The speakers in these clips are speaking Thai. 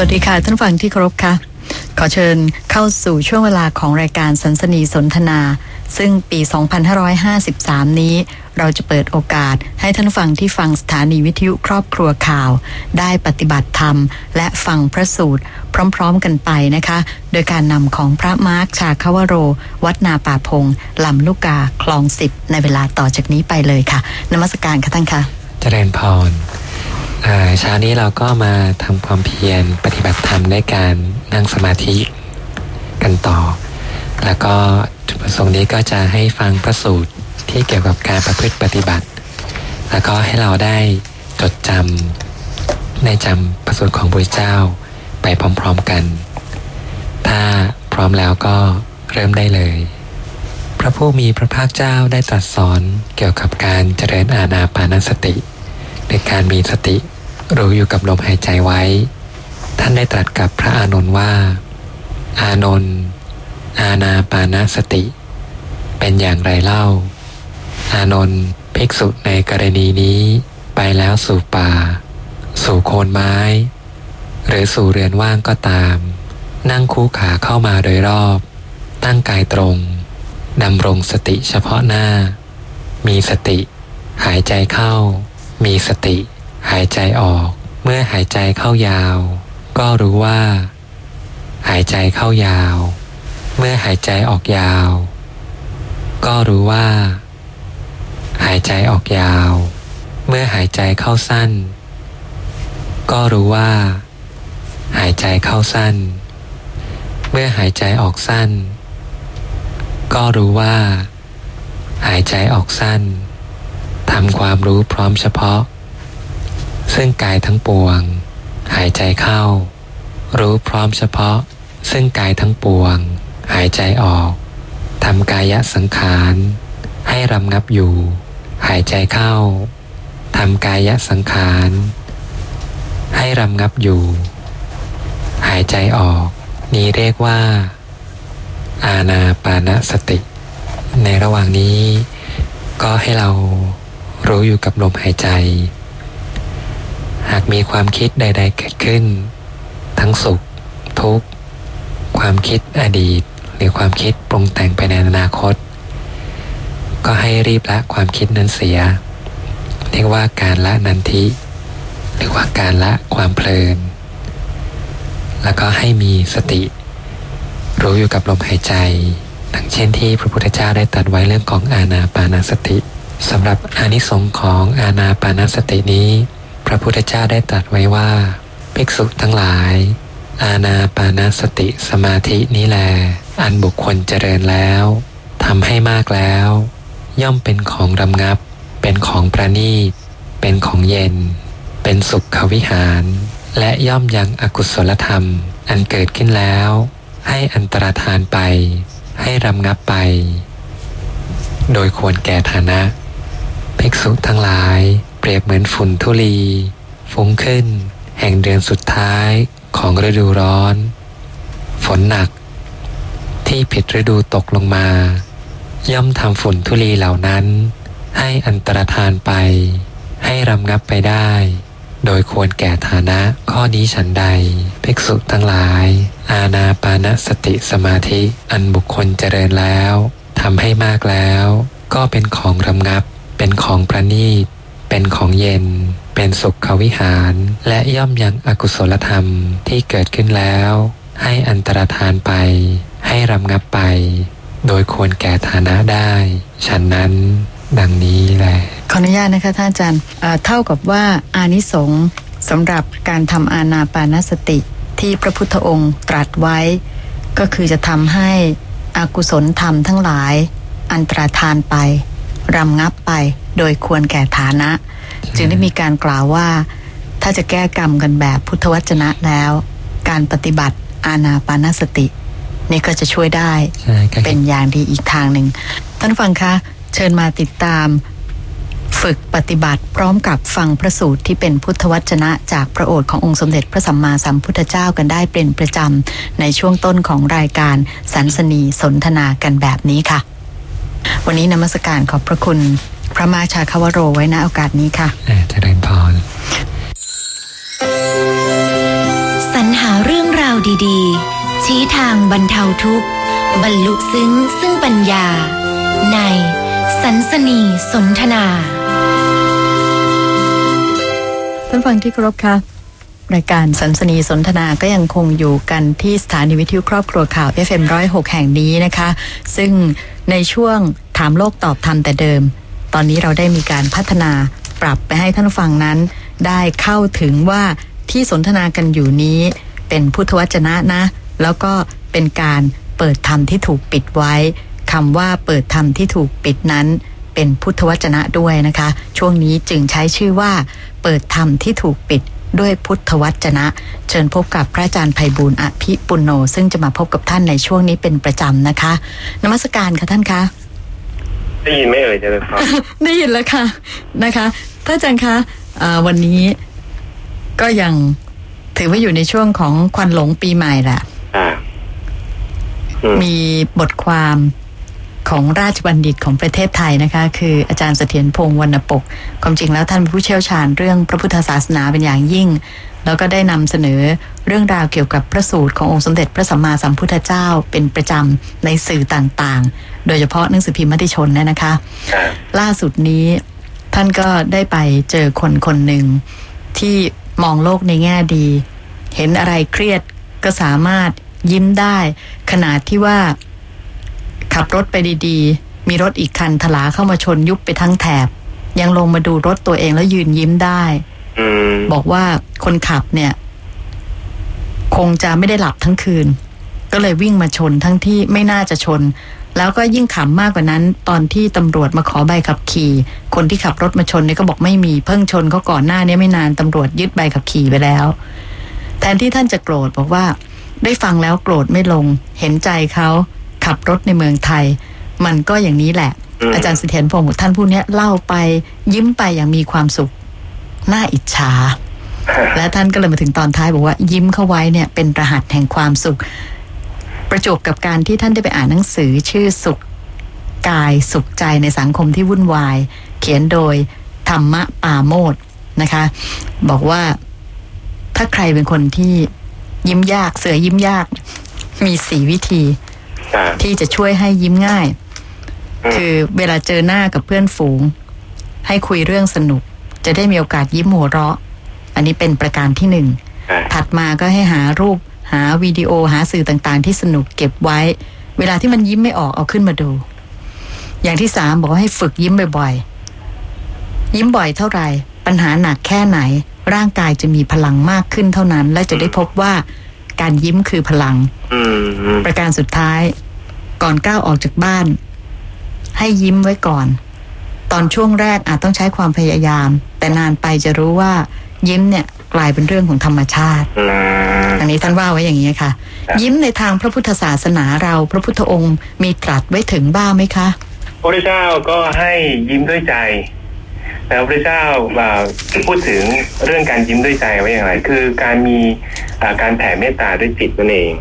วัสดีค่ะ ท่านฟังที่เคารพค่ะ ขอเชิญเข้าสู่ช่วงเวลาของรายการสันสนีสนทนา ซึ่งปี 2553 นี้ เราจะเปิดโอกาสให้ท่านฟังที่ฟังสถานีวิทยุครอบครัวข่าว ได้ปฏิบัติธรรม และฟังพระสูตร พร้อมๆกันไปนะคะ โดยการนำของพระมาร์คชาคาวโร วัดนาป่าพงลำลูกกาคลองสิบในเวลาต่อจากนี้ไปเลยค่ะนมัสการค่ะท่านค่ะเจริญพร เช้านี้เราก็มาทำความเพียรปฏิบัติธรรมด้วยการนั่งสมาธิกันต่อ แล้วก็จุดประสงค์นี้ก็จะให้ฟังพระสูตรที่เกี่ยวกับการประพฤติปฏิบัติ แล้วก็ให้เราได้จดจำในจำพระสูตรของพระเจ้าไปพร้อมๆกัน ถ้าพร้อมแล้วก็เริ่มได้เลย พระผู้มีพระภาคเจ้าได้ตรัสสอนเกี่ยวกับการเจริญอาณาปานสติในการมีสติ รู้อยู่กับลมหายใจไว้ ท่านได้ตรัสกับพระอานนท์ว่า อานนท์อาณาปานาสติ เป็นอย่างไรเล่า อานนท์ภิกษุในกรณีนี้ไปแล้วสู่ป่า สู่โคนไม้ หรือสู่เรือนว่างก็ตาม นั่งคู่ขาเข้ามาโดยรอบ ตั้งกายตรงดำรงสติเฉพาะหน้า มีสติ หายใจเข้า มีสติ หายใจออก เมื่อหายใจเข้ายาว ก็รู้ว่า หายใจเข้ายาว เมื่อหายใจออกยาว ก็รู้ว่า หายใจออกยาว เมื่อหายใจเข้าสั้น ก็รู้ว่า หายใจเข้าสั้น เมื่อหายใจออกสั้น ก็รู้ว่า หายใจออกสั้นทำความรู้พร้อมเฉพาะ ซึ่งกายทั้งปวง หายใจเข้า รู้พร้อมเฉพาะ ซึ่งกายทั้งปวง หายใจออกทำกายสังขาร ให้รำงับอยู่ หายใจเข้าทำกายสังขาร ให้รำงับอยู่ หายใจออก นี้เรียกว่า อาณาปานสติ ในระหว่างนี้ ก็ให้เรารู้อยู่กับลมหายใจ หากมีความคิดใด ๆ เกิดขึ้น ทั้งสุข ทุกข์ ความคิดอดีต หรือความคิดปรุงแต่งไปในอนาคต ก็ให้รีบละความคิดนั้นเสีย เรียกว่าการละนันทิ หรือว่าการละความเพลิน แล้วก็ให้มีสติ รู้อยู่กับลมหายใจดังเช่นที่พระพุทธเจ้าได้ตรัสไว้เรื่องของอาณาปานาสติสำหรับอานิสงค์ของอาณาปานสตินี้ พระพุทธเจ้าได้ตรัสไว้ว่า ภิกษุทั้งหลาย อาณาปานสติสมาธินี้แล อันบุคคลเจริญแล้วทำให้มากแล้ว ย่อมเป็นของรำงับ เป็นของประณีต เป็นของเย็น เป็นสุขวิหาร และย่อมยังอกุศลธรรม อันเกิดขึ้นแล้ว ให้อันตรธานไป ให้รำงับไป โดยควรแก่ฐานะ ภิกษุทั้งหลาย รียบเหมือนฝุ่นทุลี ฟุ้งขึ้น แห่งเดือนสุดท้ายของฤดูร้อน ฝนหนัก ที่ผิดฤดูตกลงมา ย่อมทำฝุ่นทุลีเหล่านั้น ให้อันตรธานไป ให้รำงับไปได้ โดยควรแก่ฐานะข้อนี้ฉันใดภิกษุทั้งหลาย อาณาปานสติสมาธิอันบุคคลเจริญแล้วทำให้มากแล้ว ก็เป็นของรำงับเป็นของประณีต เป็นของเย็น เป็นสุขวิหาร และย่อมยังอกุศลธรรมที่เกิดขึ้นแล้ว ให้อันตรธานไป ให้รำงับไป โดยควรแก่ฐานะได้ ฉันนั้นดังนี้แหละขออนุญาตนะคะท่านอาจารย์เท่ากับว่าอานิสงส์สำหรับการทำอานาปานสติที่พระพุทธองค์ตรัสไว้ ก็คือจะทำให้อากุศลธรรมทั้งหลาย อันตรธานไป รำงับไป โดยควรแก่ฐานะ จึงได้มีการกล่าวว่า ถ้าจะแก้กรรมกันแบบพุทธวจนะแล้ว การปฏิบัติอาณาปานสติ นี่ก็จะช่วยได้เป็นอย่างดีอีกทางหนึ่งท่านฟังคะเชิญมาติดตามฝึกปฏิบัติพร้อมกับฟังพระสูตรที่เป็นพุทธวจนะจากพระโอษฐ์ขององค์สมเด็จพระสัมมาสัมพุทธเจ้ากันได้เป็นประจำในช่วงต้นของรายการสันสนีสนทนากันแบบนี้ค่ะ วันนี้นมัสการขอบพระคุณพ ระมาชาคาวโรไว้ณโอกาสนี้ค่ะเจริญพรสรรหาดีๆ ชี้ทางบรรเทาทุกข์ บรรลุซึ้งซึ่งปัญญา ในสันสนีสนทนาท่านฟังที่เคารพค่ะรายการสันสนีสนทนาก็ยังคงอยู่กันที่สถานีวิทยุครอบครัวข่าว FM106 แห่งนี้นะคะ ซึ่งในช่วงถามโลกตอบธรรมแต่เดิม ตอนนี้เราได้มีการพัฒนาปรับไปให้ท่านฟังนั้น ได้เข้าถึงว่าที่สนทนากันอยู่นี้ เป็นพุทธวจนะนะ แล้วก็เป็นการเปิดธรรมที่ถูกปิดไว้คำว่าเปิดธรรมที่ถูกปิดนั้น เป็นพุทธวจนะด้วยนะคะ ช่วงนี้จึงใช้ชื่อว่า เปิดธรรมที่ถูกปิดด้วยพุทธวจนะ เชิญพบกับพระอาจารย์ไพบูลอภิปุโน ซึ่งจะมาพบกับท่านในช่วงนี้เป็นประจำนะคะ นมัสการค่ะท่านคะ ได้ยินไหมเอ่ยเจริญพรได้ยินแล้วค่ะนะคะท่านอาจารย์คะเอ่อวันนี้ก็ยังถือว่าอยู่ในช่วงของควันหลงปีใหม่แหละอ่าอืมมีบทความ ของราชบัณฑิตของประเทศไทยนะคะ คืออาจารย์เสถียรพงษ์วรรณปก ความจริงแล้วท่านผู้เชี่ยวชาญเรื่องพระพุทธศาสนาเป็นอย่างยิ่ง แล้วก็ได้นำเสนอเรื่องราวเกี่ยวกับพระสูตรขององค์สมเด็จพระสัมมาสัมพุทธเจ้าเป็นประจำในสื่อต่างๆ โดยเฉพาะหนังสือพิมพ์มติชนเนี่ยนะคะ ล่าสุดนี้ท่านก็ได้ไปเจอคนคนหนึ่งที่มองโลกในแง่ดี เห็นอะไรเครียดก็สามารถยิ้มได้ ขนาดที่ว่า ขับรถไปดีๆ มีรถอีกคันถลาเข้ามาชนยุบไปทั้งแถบ ยังลงมาดูรถตัวเองแล้วยืนยิ้มได้อืมบอกว่าคนขับเนี่ย คงจะไม่ได้หลับทั้งคืน ก็เลยวิ่งมาชนทั้งที่ไม่น่าจะชน แล้วก็ยิ่งขำมากกว่านั้น ตอนที่ตำรวจมาขอใบขับขี่ คนที่ขับรถมาชนเนี่ยก็บอกไม่มีเพิ่งชนเขาก่อนหน้านี้ไม่นานตำรวจยึดใบขับขี่ไปแล้ว แทนที่ท่านจะโกรธบอกว่า ได้ฟังแล้วโกรธไม่ลง เห็นใจเขา ขับรถในเมืองไทย มันก็อย่างนี้แหละมอาจารย์เสถียรพงศ์ท่านผู้เนี้ยเล่าไปยิ้มไปอย่างมีความสุขน่าอิจฉา และท่านก็เลยมาถึงตอนท้ายบอกว่ายิ้มเข้าไว้เนี่ยเป็นรหัสแห่งความสุข ประจวบกับการที่ท่านได้ไปอ่านหนังสือชื่อสุขกายสุขใจในสังคมที่วุ่นวาย เขียนโดยธรรมะปาโมดนะคะ บอกว่าถ้าใครเป็นคนที่ยิ้มยากเสือยิ้มยาก มีสีวิธีอ่า ที่จะช่วยให้ยิ้มง่ายอืมคือเวลาเจอหน้ากับเพื่อนฝูง ให้คุยเรื่องสนุก จะได้มีโอกาสยิ้มหัวเราะ อันนี้เป็นประการที่หนึ่งอ่าถัดมาก็ให้หารูปหาวิดีโอหาสื่อต่างๆ ที่สนุกเก็บไว้ เวลาที่มันยิ้มไม่ออกเอาขึ้นมาดู อย่างที่สามบอกว่าให้ฝึกยิ้มบ่อยๆ ยิ้มบ่อยเท่าไหร่ ปัญหาหนักแค่ไหน ร่างกายจะมีพลังมากขึ้นเท่านั้น และจะได้พบว่า การยิ้มคือพลังอืมอืมประการสุดท้าย ก่อนก้าวออกจากบ้าน ให้ยิ้มไว้ก่อน ตอนช่วงแรกอาจต้องใช้ความพยายาม แต่นานไปจะรู้ว่า ยิ้มเนี่ยกลายเป็นเรื่องของธรรมชาติอืมอันนี้ท่านว่าไว้อย่างนี้ค่ะครับยิ้มในทางพระพุทธศาสนาเรา พระพุทธองค์มีตรัสไว้ถึงบ้างไหมคะพระเจ้าก็ให้ยิ้มด้วยใจแล้วพระเจ้าอ่าพูดถึงเรื่องการยิ้มด้วยใจไว้อย่างไร คือการมีอ่า การแผ่เมตตาด้วยจิตนั่นเอง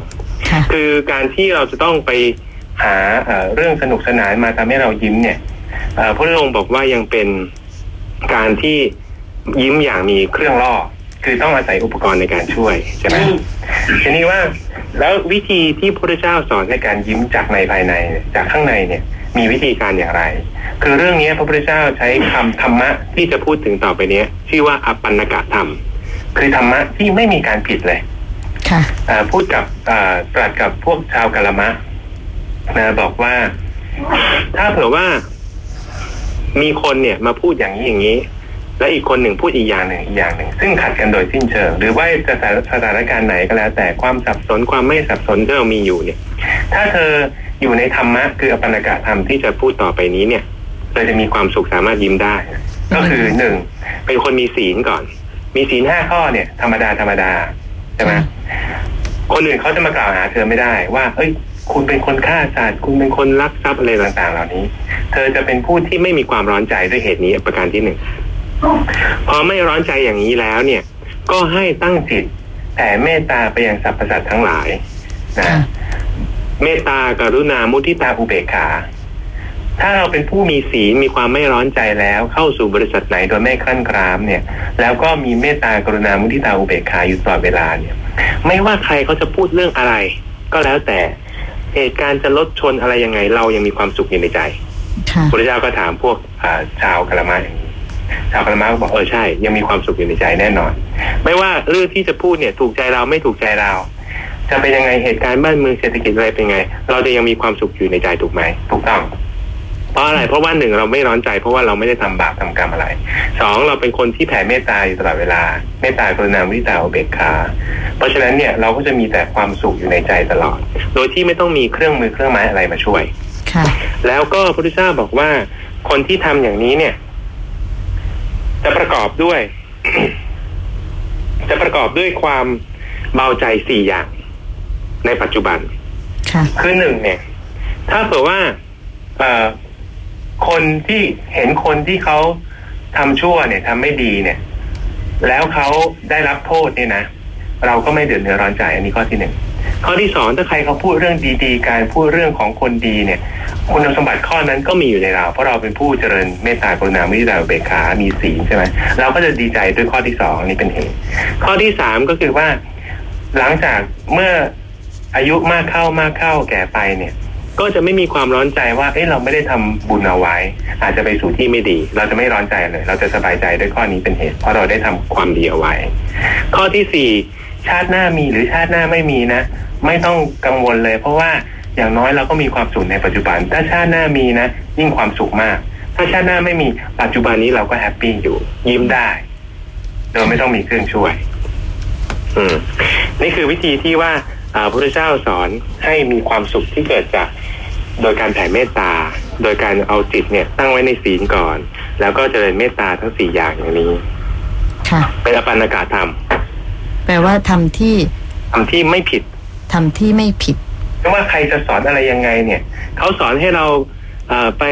ค่ะคือการที่เราจะต้องไปหาเอ่อเรื่องสนุกสนานมาทำให้เรายิ้มเนี่ยเอ่อพระองค์บอกว่ายังเป็นการที่ยิ้มอย่างมีเครื่องล่อคือต้องอาศัยอุปกรณ์ในการช่วยใช่ไหมทีนี้ว่าแล้ววิธีที่พระเจ้าสอนในการยิ้มจากในภายในเนี่ยจากข้างในเนี่ย มีวิธีการอย่างไร คือเรื่องนี้พระพุทธเจ้าใช้คำธรรมะที่จะพูดถึงต่อไปเนี้ย ชื่อว่าอปันนกะธรรม คือธรรมะที่ไม่มีการผิดเลย ค่ะพูดกับตรัสกับพวกชาวกะละมะนะบอกว่า ถ้าเผื่อว่ามีคนเนี่ยมาพูดอย่างนี้อย่างนี้ และอีกคนหนึ่งพูดอีกอย่างหนึ่งอีกอย่างหนึ่ง ซึ่งขัดกันโดยสิ้นเชิง หรือว่าจะสถานการณ์ไหนก็แล้ว แต่ความสับสนความไม่สับสนที่เรามีอยู่เนี่ย ถ้าเธออยู่ในธรรมะคืออปันกะธรรมที่จะพูดต่อไปนี้เนี่ยเธอจะมีความสุขสามารถยิ้มได้ ก็คือหนึ่งเป็นคนมีศีลก่อน มีศีลห้าข้อเนี่ย ธรรมดาธรรมดา ใช่ไหมคนอื่นเขาจะมากล่าวหาเธอไม่ได้ว่า เอ้ย คุณเป็นคนฆ่าสัตว์คุณเป็นคนลักทรัพย์อะไรต่างๆ เหล่านี้ เธอจะเป็นผู้ที่ไม่มีความร้อนใจด้วยเหตุนี้ประการที่หนึ่งพอไม่ร้อนใจอย่างนี้แล้วเนี่ย ก็ให้ตั้งจิตแผ่เมตตาไปยังสรรพสัตว์ทั้งหลายนะค่ะเมตตากรุณามุทิตาอุเบกขา ถ้าเราเป็นผู้มีศีลมีความไม่ร้อนใจแล้ว เข้าสู่บริษัทไหนโดยไม่คลั่นครามเนี่ย แล้วก็มีเมตตากรุณามุทิตาอุเบกขาอยู่ตลอดเวลาเนี่ย ไม่ว่าใครเขาจะพูดเรื่องอะไร ก็แล้วแต่เหตุการณ์จะลดชนอะไรยังไง เรายังมีความสุขอยู่ในใจค่ะพระเจ้าก็ถามพวกอ่าชาวกะละมาอย่างนี้ชาวกะละมาก็บอกเออใช่ ยังมีความสุขอยู่ในใจแน่นอน ไม่ว่าเรื่องที่จะพูดเนี่ย ถูกใจเราไม่ถูกใจเราจะเป็นยังไงเหตุการณ์บ้านเมืองเศรษฐกิจอะไรเป็นไง เราจะยังมีความสุขอยู่ในใจถูกไหมถูกต้อง เพราะอะไรเพราะว่าหนึ่งเราไม่ร้อนใจ เพราะว่าเราไม่ได้ทำบาปทำกรรมอะไรสองเราเป็นคนที่แผ่เมตตาอยู่ตลอดเวลาเมตตากรุณาวิตาอุเบกขาเพราะฉะนั้นเนี่ยเราก็จะมีแต่ความสุขอยู่ในใจตลอด โดยที่ไม่ต้องมีเครื่องมือเครื่องไม้อะไรมาช่วยค่ะ แล้วก็พระพุทธเจ้าบอกว่าคนที่ทำอย่างนี้เนี่ย จะประกอบด้วย จะประกอบด้วยความเบาใจสี่อย่าง ในปัจจุบันค่ะคือหนึ่งเนี่ย ถ้าเผื่อว่าเอ่อ คนที่เห็นคนที่เขาทำชั่วเนี่ยทำไม่ดีเนี่ย แล้วเขาได้รับโทษเนี่ยนะเราก็ไม่เดือดเนื้อร้อนใจอันนี้ข้อที่หนึ่งข้อที่สองถ้าใครเขาพูดเรื่องดีๆ การพูดเรื่องของคนดีเนี่ยคุณสมบัติข้อนั้นก็มีอยู่ในเรา เพราะเราเป็นผู้เจริญเมตตากรุณาเมตตาอุเบกขา มีศีลใช่ไหมเราก็จะดีใจด้วยข้อที่สองนนี้เป็นเหตุ ข้อที่สามก็คือว่า หลังจากเมื่ออายุมากเข้ามากเข้าแก่ไปเนี่ย ก็จะไม่มีความร้อนใจว่า เอ้เราไม่ได้ทำบุญเอาไว้ อาจจะไปสู่ที่ไม่ดี เราจะไม่ร้อนใจเลย เราจะสบายใจด้วยข้อนี้เป็นเหตุ เพราะเราได้ทำความดีเอาไว้ ข้อที่สี่ชาติหน้ามีหรือชาติหน้าไม่มีนะ ไม่ต้องกังวลเลย เพราะว่าอย่างน้อยเราก็มีความสุขในปัจจุบัน ถ้าชาติหน้ามีนะ ยิ่งความสุขมาก ถ้าชาติหน้าไม่มีปัจจุบันนี้เราก็แฮปปี้อยู่ ยิ้มได้โดยไม่ต้องมีเครื่องช่วย อืมนี่คือวิธีที่ว่าพระพุทธเจ้าสอนให้มีความสุขที่เกิดจาก โดยการแผ่เมตตา โดยการเอาจิตเนี่ยตั้งไว้ในศีลก่อน แล้วก็เจริญเมตตาทั้งสี่อย่างอย่างนี้ ค่ะ เป็นอปันนากาธรรม แปลว่าทำที่ทำที่ไม่ผิดทำที่ไม่ผิดไม่ว่าใครจะสอนอะไรยังไงเนี่ย เขาสอนให้เราเอ่อไป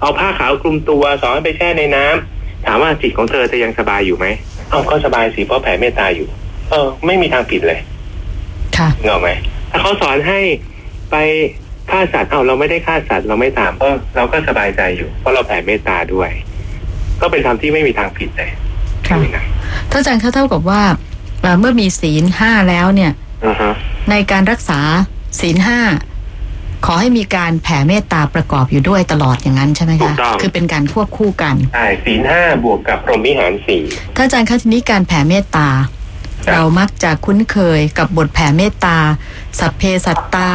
เอาผ้าขาวคลุมตัวสอนให้ไปแช่ในน้ำถามว่าจิตของเธอจะยังสบายอยู่ไหมเอ้าก็สบายสิเพราะแผ่เมตตาอยู่ เออ ไม่มีทางผิดเลย ค่ะเงาไหมถ้าเขาสอนให้ไป ฆ่าสัตว์เอาเราไม่ได้ฆ่าสัตว์เราไม่ตามเออเราก็สบายใจอยู่ เพราะเราแผ่เมตตาด้วย ก็เป็นธรรมที่ไม่มีทางผิดเลยค่ะนี่นะท่านอาจารย์คะเท่ากับว่าเอ่อเมื่อมีศีลห้าแล้วเนี่ยอือฮะในการรักษาศีลห้าขอให้มีการแผ่เมตตาประกอบอยู่ด้วยตลอดอย่างนั้นใช่ไหมถูคะกต้องคือเป็นการควบคู่กันใช่ศีลห้าบวกกับพรหมวิหารสี่ท่านอาจารย์คะทีนี้การแผ่เมตตาครับเรามักจะคุ้นเคยกับบทแผ่เมตตา สัพเพสัตตา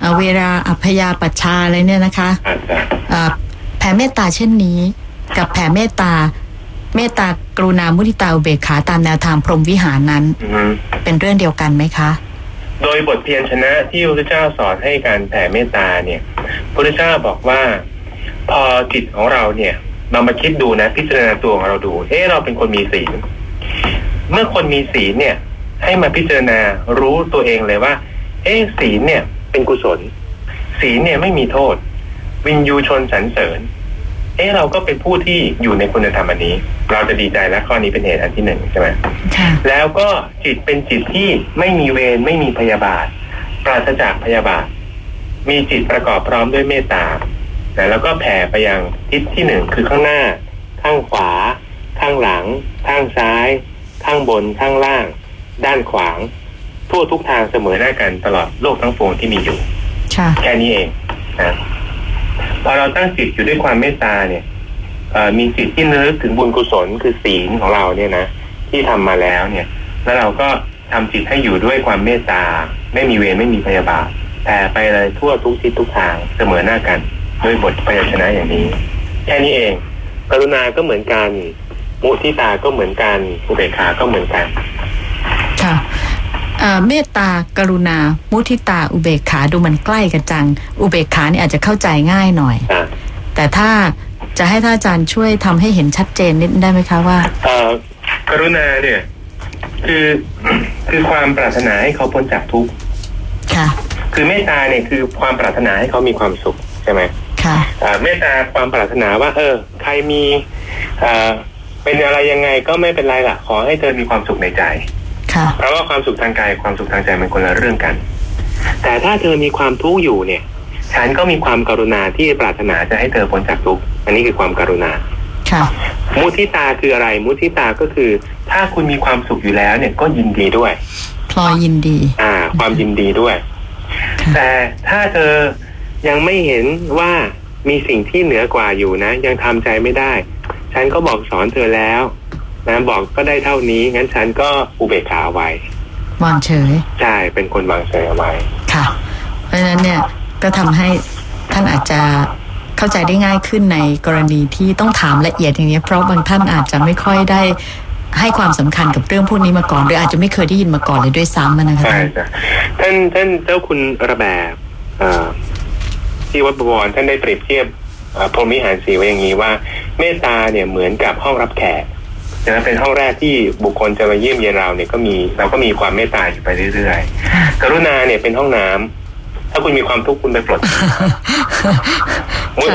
เอ่อเวลาอัพยาปัชชาอะไรเนี่ยนะคะอาจจะเอ่อแผ่เมตตาเช่นนี้ กับแผ่เมตตาเมตตากรุณามุทิตาอุเบกขาตามแนวทางพรหมวิหารนั้นอือฮึเป็นเรื่องเดียวกันไหมคะ โดยบทเพียรชนะที่พระพุทธเจ้าสอนให้การแผ่เมตตาเนี่ยพระพุทธเจ้าบอกว่า พอจิตของเราเนี่ย เรามาคิดดูนะ พิจารณาตัวของเราดูเอ๊ะเราเป็นคนมีศีลเมื่อคนมีศีลเนี่ย ให้มาพิจารณารู้ตัวเองเลยว่า เอ๊ะศีลเนี่ย เป็นกุศล ศีลเนี่ยไม่มีโทษ วินยูชนสรรเสริญ เอ๊ะเราก็เป็นผู้ที่อยู่ในคุณธรรมอันนี้ เราจะดีใจและข้อนี้เป็นเหตุอันที่หนึ่งใช่ไหมค่ะแล้วก็จิตเป็นจิตที่ไม่มีเวรไม่มีพยาบาท ปราศจากพยาบาท มีจิตประกอบพร้อมด้วยเมตตานะแล้วก็แผ่ไปยังทิศที่หนึ่งคือข้างหน้า ข้างขวา ข้างหลัง ข้างซ้าย ข้างบน ข้างล่าง ด้านขวาง ทั่วทุกทางเสมอหน้ากันตลอดโลกทั้งปวงที่มีอยู่ค่ะแค่นี้เองนะพอเราตั้งจิตอยู่ด้วยความเมตตาเนี่ยเอ่อมีจิตที่นึกถึงบุญกุศลคือศีลของเราเนี่ยนะที่ทำมาแล้วเนี่ย แล้วเราก็ทำจิตให้อยู่ด้วยความเมตตาไม่มีเวรไม่มีพยาบาทแผ่ไปเลยทั่วทุกทิศทุกทางเสมอหน้ากันด้วยบทพยัญชนะอย่างนี้ แค่นี้เอง กรุณาก็เหมือนกัน มุทิตาก็เหมือนกันอุเบกขาก็เหมือนกันค่ะ เอ่อเมตตากรุณา มุทิตาอุเบกขาดูมันใกล้กันจัง อุเบกขานี่อาจจะเข้าใจง่ายหน่อยอะแต่ถ้าจะให้ท่านอาจารย์ช่วยทำให้เห็นชัดเจนนิดได้ไหมคะว่าเอ่อกรุณาเนี่ย คือคือความปรารถนาให้เขาพ้นจากทุกข์ค่ะ คือเมตตาเนี่ยคือความปรารถนาให้เขามีความสุขใช่ไหมค่ะอ่าเมตตาความปรารถนาว่า เออ ใครมีอ่าเป็นอะไรยังไงก็ไม่เป็นไรล่ะ ขอให้เธอมีความสุขในใจค่ะ เพราะว่าความสุขทางกายความสุขทางใจมันคนละเรื่องกัน แต่ถ้าเธอมีความทุกข์อยู่เนี่ย ฉันก็มีความกรุณาที่ปรารถนาจะให้เธอพ้นจากทุกข์อันนี้คือความกรุณาค่ะมุทิตาคืออะไร มุทิตาก็คือ ถ้าคุณมีความสุขอยู่แล้วเนี่ยก็ยินดีด้วยพลอยยินดี อ่า ความยินดีด้วยค่ะแต่ถ้าเธอยังไม่เห็นว่ามีสิ่งที่เหนือกว่าอยู่นะ ยังทำใจไม่ได้ ฉันก็บอกสอนเธอแล้ว นะบอกก็ได้เท่านี้ งั้นฉันก็อุเบกขาเอาไว้ วางเฉย ใช่ เป็นคนวางเฉยเอาไว้ ค่ะ เพราะฉะนั้นเนี่ยก็ทำให้ท่านอาจจะเข้าใจได้ง่ายขึ้นในกรณีที่ต้องถามละเอียดอย่างนี้ยเพราะบางท่านอาจจะไม่ค่อยได้ให้ความสำคัญกับเรื่องพวกนี้มาก่อนหรืออาจจะไม่เคยได้ยินมาก่อนเลยด้วยซ้ำอะนะคะใช่ท่านจ้ะท่านท่านเจ้าคุณระแบบเอ่อที่วัดบวรท่านได้เปรียบเทียบเอ่อพรหมวิหารสีไว้อย่างนี้ว่าเมตตาเนี่ยเหมือนกับห้องรับแขก นะเป็นห้องแรกที่บุคคลจะมาเยี่ยมเยียนเราเนี่ยก็มีเราก็มีความเมตตาอยู่ไปเรื่อยๆ กรุณาเนี่ยเป็นห้องน้ำถ้าคุณมีความทุกข์คุณไปปลดมุท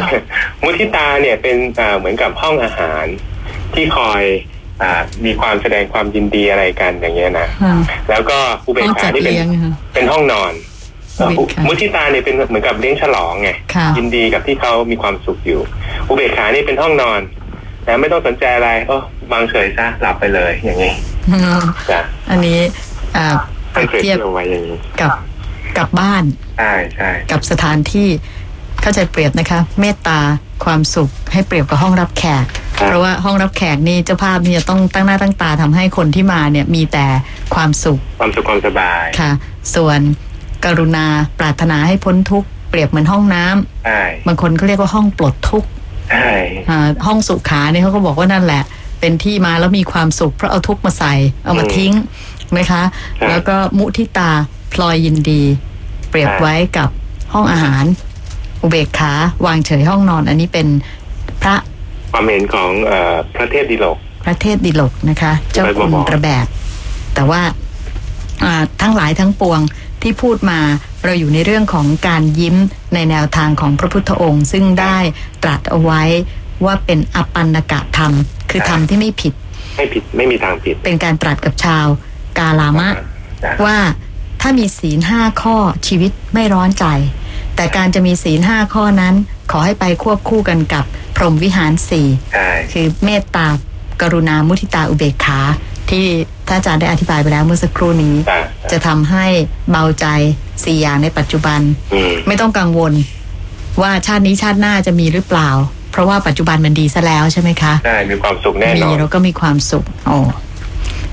มุทิตาเนี่ยเป็นอ่าเหมือนกับห้องอาหารที่คอยอ่ามีความแสดงความยินดีอะไรกันอย่างเงี้ยนะค่ะแล้วก็อุเบห้กองขาจัดที่เป็นเลี้ยงค่ะเป็นห้องนอนอุเบกขามุทิตาเนี่ยเป็นเหมือนกับเลี้ยงฉลองไงค่ะยินดีกับที่เขามีความสุขอยู่ อุเบกขานี่เป็นห้องนอนนะไม่ต้องสนใจอะไรโอ้ วางเฉยซะหลับไปเลยอย่างนี้อืมจ้ะอันนี้อ่าเปท่ารีนยบเปรียบเทียบเทียบเอาไว้อย่างนี้กับกับบ้านใช่ใช่กับสถานที่เข้าใจเปรียบนะคะ เมตตาความสุขให้เปรียบกับห้องรับแขก เพราะว่าห้องรับแขกนี่เจ้าภาพนี่จะต้องตั้งหน้าตั้งตาทำให้คนที่มาเนี่ยมีแต่ความสุข ความสุขความสบายค่ะ ส่วนกรุณาปรารถนาให้พ้นทุกข์เปรียบเหมือนห้องน้ำใช่บางคนเขาเรียกว่าห้องปลดทุกข์ใช่อ่าห้องสุขาเนี่ยเขาก็บอกว่านั่นแหละ เป็นที่มาแล้วมีความสุข เพราะเอาทุกข์มาใส่เอามาทิ้งนะคะ แล้วก็มุทิตาพลอยยินดี เปรียบไว้กับห้องอาหาร อุเบกขาวางเฉยห้องนอน อันนี้เป็นพระความเห็นของเอ่อพระเทพดิโลก พระเทพดิลกนะคะ เจ้าคุณไปบอกระแบบ แต่ว่าอ่าทั้งหลายทั้งปวงที่พูดมาเราอยู่ในเรื่องของการยิ้มในแนวทางของพระพุทธองค์ ซึ่งได้ตรัสเอาไว้ว่าเป็นอปันนกะธรรม คือธรรมที่ไม่ผิด ไม่ผิดไม่มีทางผิด เป็นการตรัสกับชาวกาลามะจ้ะว่าถ้ามีศีลห้าข้อชีวิตไม่ร้อนใจ แต่การจะมีศีลห้าข้อนั้น ขอให้ไปควบคู่กันกับพรหมวิหารสี่ใช่คือเมตตากรุณามุทิตาอุเบกขาที่ท่านอาจารย์ได้อธิบายไปแล้วเมื่อสักครู่นี้จ้ะจะทำให้เบาใจสี่อย่างในปัจจุบันอืมไม่ต้องกังวลว่าชาตินี้ชาติหน้าจะมีหรือเปล่า เพราะว่าปัจจุบันมันดีซะแล้วใช่ไหมคะใช่มีความสุขแน่นมีอนเราก็มีความสุขโอ้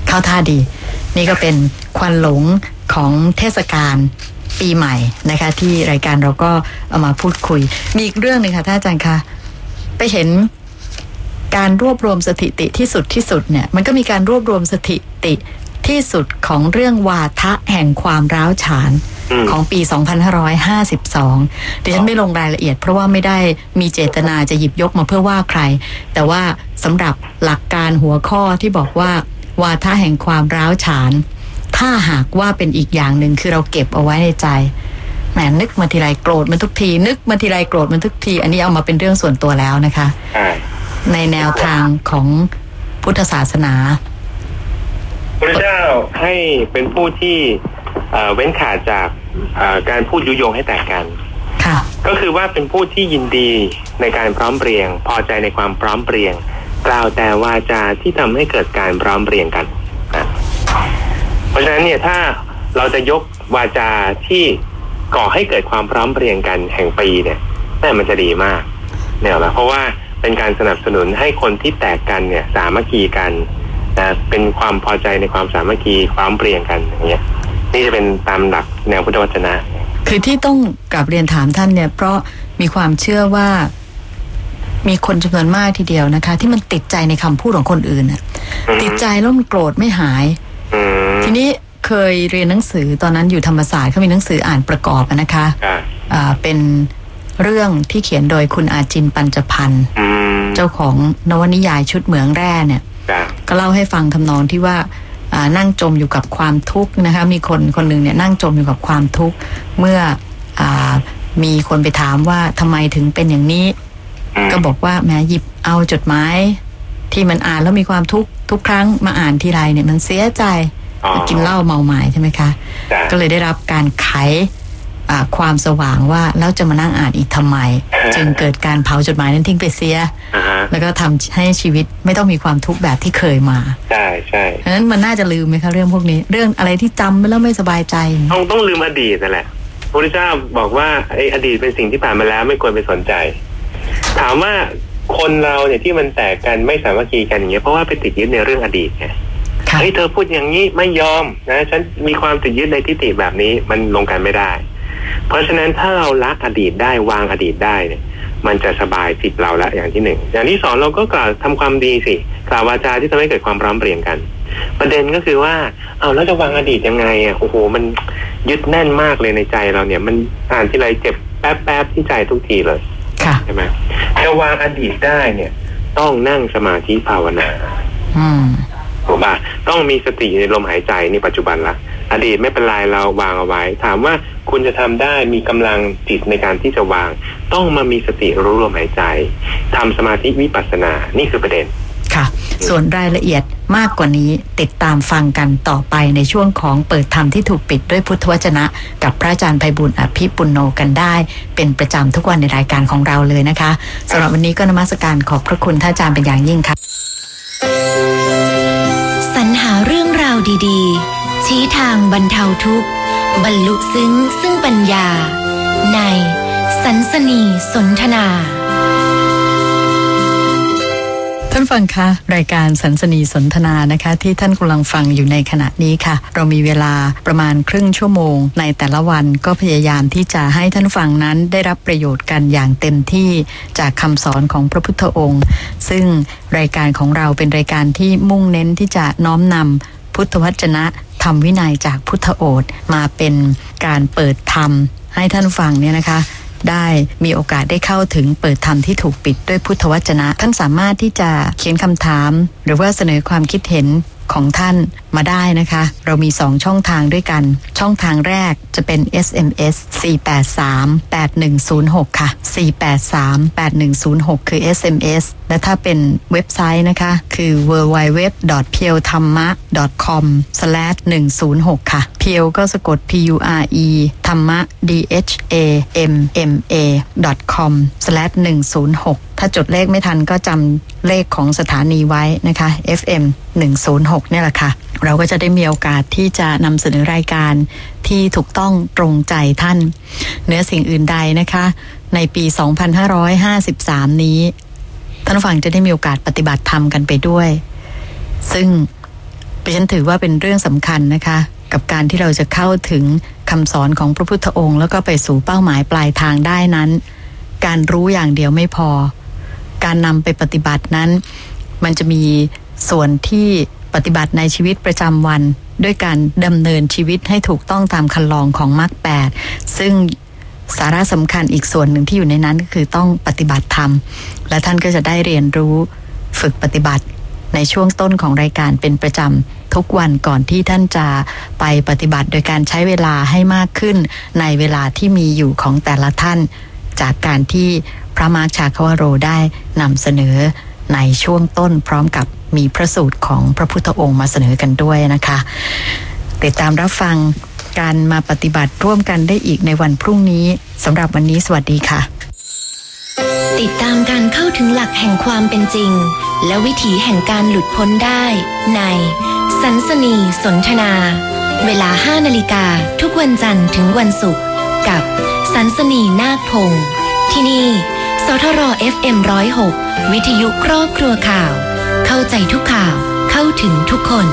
เข้าท่าดี นี่ก็เป็นควันหลงของเทศกาลปีใหม่นะคะ ที่รายการเราก็เอามาพูดคุย มีอีกเรื่องหนึ่งค่ะท่านอาจารย์คะไปเห็นการรวบรวมสถิติที่สุดที่สุดเนี่ย มันก็มีการรวบรวมสถิติที่สุดของเรื่องวาทะแห่งความร้าวฉานอืม ของปี 2552ดิฉันไม่ลงรายละเอียด เพราะว่าไม่ได้มีเจตนาจะหยิบยกมาเพื่อว่าใคร แต่ว่าสำหรับหลักการหัวข้อที่บอกว่า วาทะแห่งความร้าวฉาน ถ้าหากว่าเป็นอีกอย่างหนึ่งคือเราเก็บเอาไว้ในใจแหมนึกมาทีไรโกรธมันทุกที นึกมาทีไรโกรธมันทุกที อันนี้เอามาเป็นเรื่องส่วนตัวแล้วนะคะใช่ในแนวทางของพุทธศาสนาพระเจ้าให้เป็นผู้ที่เอ่อเว้นขาดจากเอ่อ การพูดยุยงให้แตกกันค่ะก็คือว่าเป็นผู้ที่ยินดีในการพร้อมเพรียง พอใจในความพร้อมเพรียง กล่าวแต่วาจาที่ทำให้เกิดการพร้อมเพรียงกันนะเพราะฉะนั้นเนี่ยถ้าเราจะยกวาจาที่ก่อให้เกิดความพร้อมเพรียงกันแห่งปีเนี่ยนั่นมันจะดีมากเนี่ยหรอเพราะว่าเป็นการสนับสนุนให้คนที่แตกกันเนี่ย สามัคคีกันนะเป็นความพอใจในความสามัคคีความเพรียงกันอย่างเงี้ยนี่จะเป็นตามหลัก แนวพุทธวจนะ คือที่ต้องกลับเรียนถามท่านเนี่ย เพราะมีความเชื่อว่ามีคนจำนวนมากทีเดียวนะคะ ที่มันติดใจในคำพูดของคนอื่นน่ะอืมติดใจแล้วมันโกรธไม่หายอืมทีนี้เคยเรียนหนังสือตอนนั้นอยู่ธรรมศาสตร์เขามีหนังสืออ่านประกอบอะนะคะอ่าอ่าเป็นเรื่องที่เขียนโดยคุณอาจินปัญจพันธ์อืมเจ้าของนวนิยายชุดเหมืองแร่เนี่ยจ้ะก็เล่าให้ฟังทำนองที่ว่าอ่า นั่งจมอยู่กับความทุกข์นะคะมีคนคนหนึ่งเนี่ยนั่งจมอยู่กับความทุกข์เมื่ออามีคนไปถามว่าทำไมถึงเป็นอย่างนี้อืมก็บอกว่าแหม้หยิบเอาจดหมายที่มันอ่านแล้วมีความทุกข์ทุกครั้งมาอ่านทีไรเนี่ยมันเสียใจอ๋อกินเหล้าเมาหมายใช่ไหมคะจ้ะก็เลยได้รับการไขอ่า ความสว่างว่าแล้วจะมานั่งอ่านอีกทำไม จึงเกิดการเผาจดหมายนั้นทิ้งไปเสียอ่าฮะแล้วก็ทำให้ชีวิตไม่ต้องมีความทุกข์แบบที่เคยมา ใช่ใช่เพราะฉะนั้นมันน่าจะลืมไหมคะเรื่องพวกนี้ เรื่องอะไรที่จำไปแล้วไม่สบายใจ ต้องต้องลืมอดีตนั่นแหละพระพุทธเจ้าบอกว่าไอ้อดีตเป็นสิ่งที่ผ่านมาแล้วไม่ควรไปสนใจ ถามว่าคนเราเนี่ยที่มันแตกกันไม่สามัคคีกันอย่างเงี้ยเพราะว่าไปติดยึดในเรื่องอดีตไงค่ะเฮ้ยเธอพูดอย่างนี้ไม่ยอมนะฉันมีความติดยึดในทิฏฐิแบบนี้มันลงกันไม่ได้ เพราะฉะนั้นถ้าเราละอดีตได้วางอดีตได้เนี่ยมันจะสบายจิตเราละอย่างที่หนึ่งอย่างที่สองเราก็กล่าวทำความดีสิกล่าววาจาที่ทำให้เกิดความพร้อมเพรียงกัน ประเด็นก็คือว่าเอาแล้วจะวางอดีตยังไงอะโอ้โหมันยึดแน่นมากเลยในใจเราเนี่ย มันอ่านที่ไรเจ็บแป๊บแป๊บๆที่ใจทุกทีเลยค่ะใช่ไหมจะวางอดีตได้เนี่ย ต้องนั่งสมาธิภาวนาอืมถูกป่ะต้องมีสติในลมหายใจนี่ปัจจุบันละอดีตไม่เป็นไรเราวางเอาไว้ ถามว่า คุณจะทำได้มีกำลังจิตในการที่จะวาง ต้องมามีสติรู้ลมหายใจทำสมาธิวิปัสสนา นี่คือประเด็นค่ะ ส่วนรายละเอียดมากกว่านี้ติดตามฟังกันต่อไปในช่วงของเปิดธรรมที่ถูกปิดด้วยพุทธวจนะ กับพระอาจารย์ไพบุญอภิปุณโนกันได้ เป็นประจำทุกวันในรายการของเราเลยนะคะสำหรับวันนี้ก็นมัสการขอบพระคุณท่านอาจารย์เป็นอย่างยิ่งค่ะสรรหาเรื่องราวดี ๆ ชี้ทางบรรเทาทุกข์ บรรลุซึ้งซึ่งปัญญา ใน สันสนีสนทนาท่านฟังคะรายการสันสนีสนทนานะคะ ที่ท่านกำลังฟังอยู่ในขณะนี้ค่ะ เรามีเวลาประมาณครึ่งชั่วโมง ในแต่ละวันก็พยายามที่จะให้ท่านฟังนั้นได้รับประโยชน์กันอย่างเต็มที่จากคำสอนของพระพุทธองค์ ซึ่งรายการของเราเป็นรายการที่มุ่งเน้นที่จะน้อมนำพุทธวจนะ ธรรมวินัยจากพุทธโอษฐ์มาเป็นการเปิดธรรมให้ท่านฟังเนี่ยนะคะ ได้มีโอกาสได้เข้าถึงเปิดธรรมที่ถูกปิดด้วยพุทธวจนะ ท่านสามารถที่จะเขียนคำถาม หรือว่าเสนอความคิดเห็น ของท่านมาได้นะคะ เรามี 2 ช่องทางด้วยกัน ช่องทางแรกจะเป็น SMS 483-8106 ค่ะ 483-8106 คือ SMS และถ้าเป็นเว็บไซต์นะคะ คือ www.peelthamma.com 106 ค่ะ เพียวก็สะกด P U R E ธรรมะ D H A M M A com 106 ถ้าจดเลขไม่ทันก็จำเลขของสถานีไว้นะคะ FM 106เนี่ยแหละค่ะ เราก็จะได้มีโอกาสที่จะนำเสนอรายการที่ถูกต้องตรงใจท่าน เนื้อสิ่งอื่นใดนะคะ ในปี 2553 นี้ ท่านผู้ฟังจะได้มีโอกาสปฏิบัติธรรมกันไปด้วย ซึ่งดิฉันถือว่าเป็นเรื่องสำคัญนะคะ กับการที่เราจะเข้าถึงคำสอนของพระพุทธองค์ แล้วก็ไปสู่เป้าหมายปลายทางได้นั้น การรู้อย่างเดียวไม่พอ การนำไปปฏิบัตินั้น มันจะมีส่วนที่ปฏิบัติในชีวิตประจำวัน ด้วยการดำเนินชีวิตให้ถูกต้องตามคันลองของมรรคแปดซึ่งสาระสำคัญอีกส่วนหนึ่งที่อยู่ในนั้นก็คือต้องปฏิบัติธรรม และท่านก็จะได้เรียนรู้ฝึกปฏิบัติในช่วงต้นของรายการเป็นประจำทุกวันก่อนที่ท่านจะไปปฏิบัติโดยการใช้เวลาให้มากขึ้นในเวลาที่มีอยู่ของแต่ละท่าน จากการที่พระมาร์ชาคาวโรได้นำเสนอในช่วงต้นพร้อมกับมีพระสูตรของพระพุทธองค์มาเสนอกันด้วยนะคะติดตามรับฟังการมาปฏิบัติร่วมกันได้อีกในวันพรุ่งนี้สำหรับวันนี้สวัสดีค่ะ ติดตามการเข้าถึงหลักแห่งความเป็นจริง และวิถีแห่งการหลุดพ้นได้ ในสันสนีสนทนา เวลา 5นาฬิกาทุกวันจันทร์ถึงวันศุกร์กับ สันสนีนาคพงศ์ที่นี่ สทร FM 106 วิทยุครอบครัวข่าว เข้าใจทุกข่าว เข้าถึงทุกคน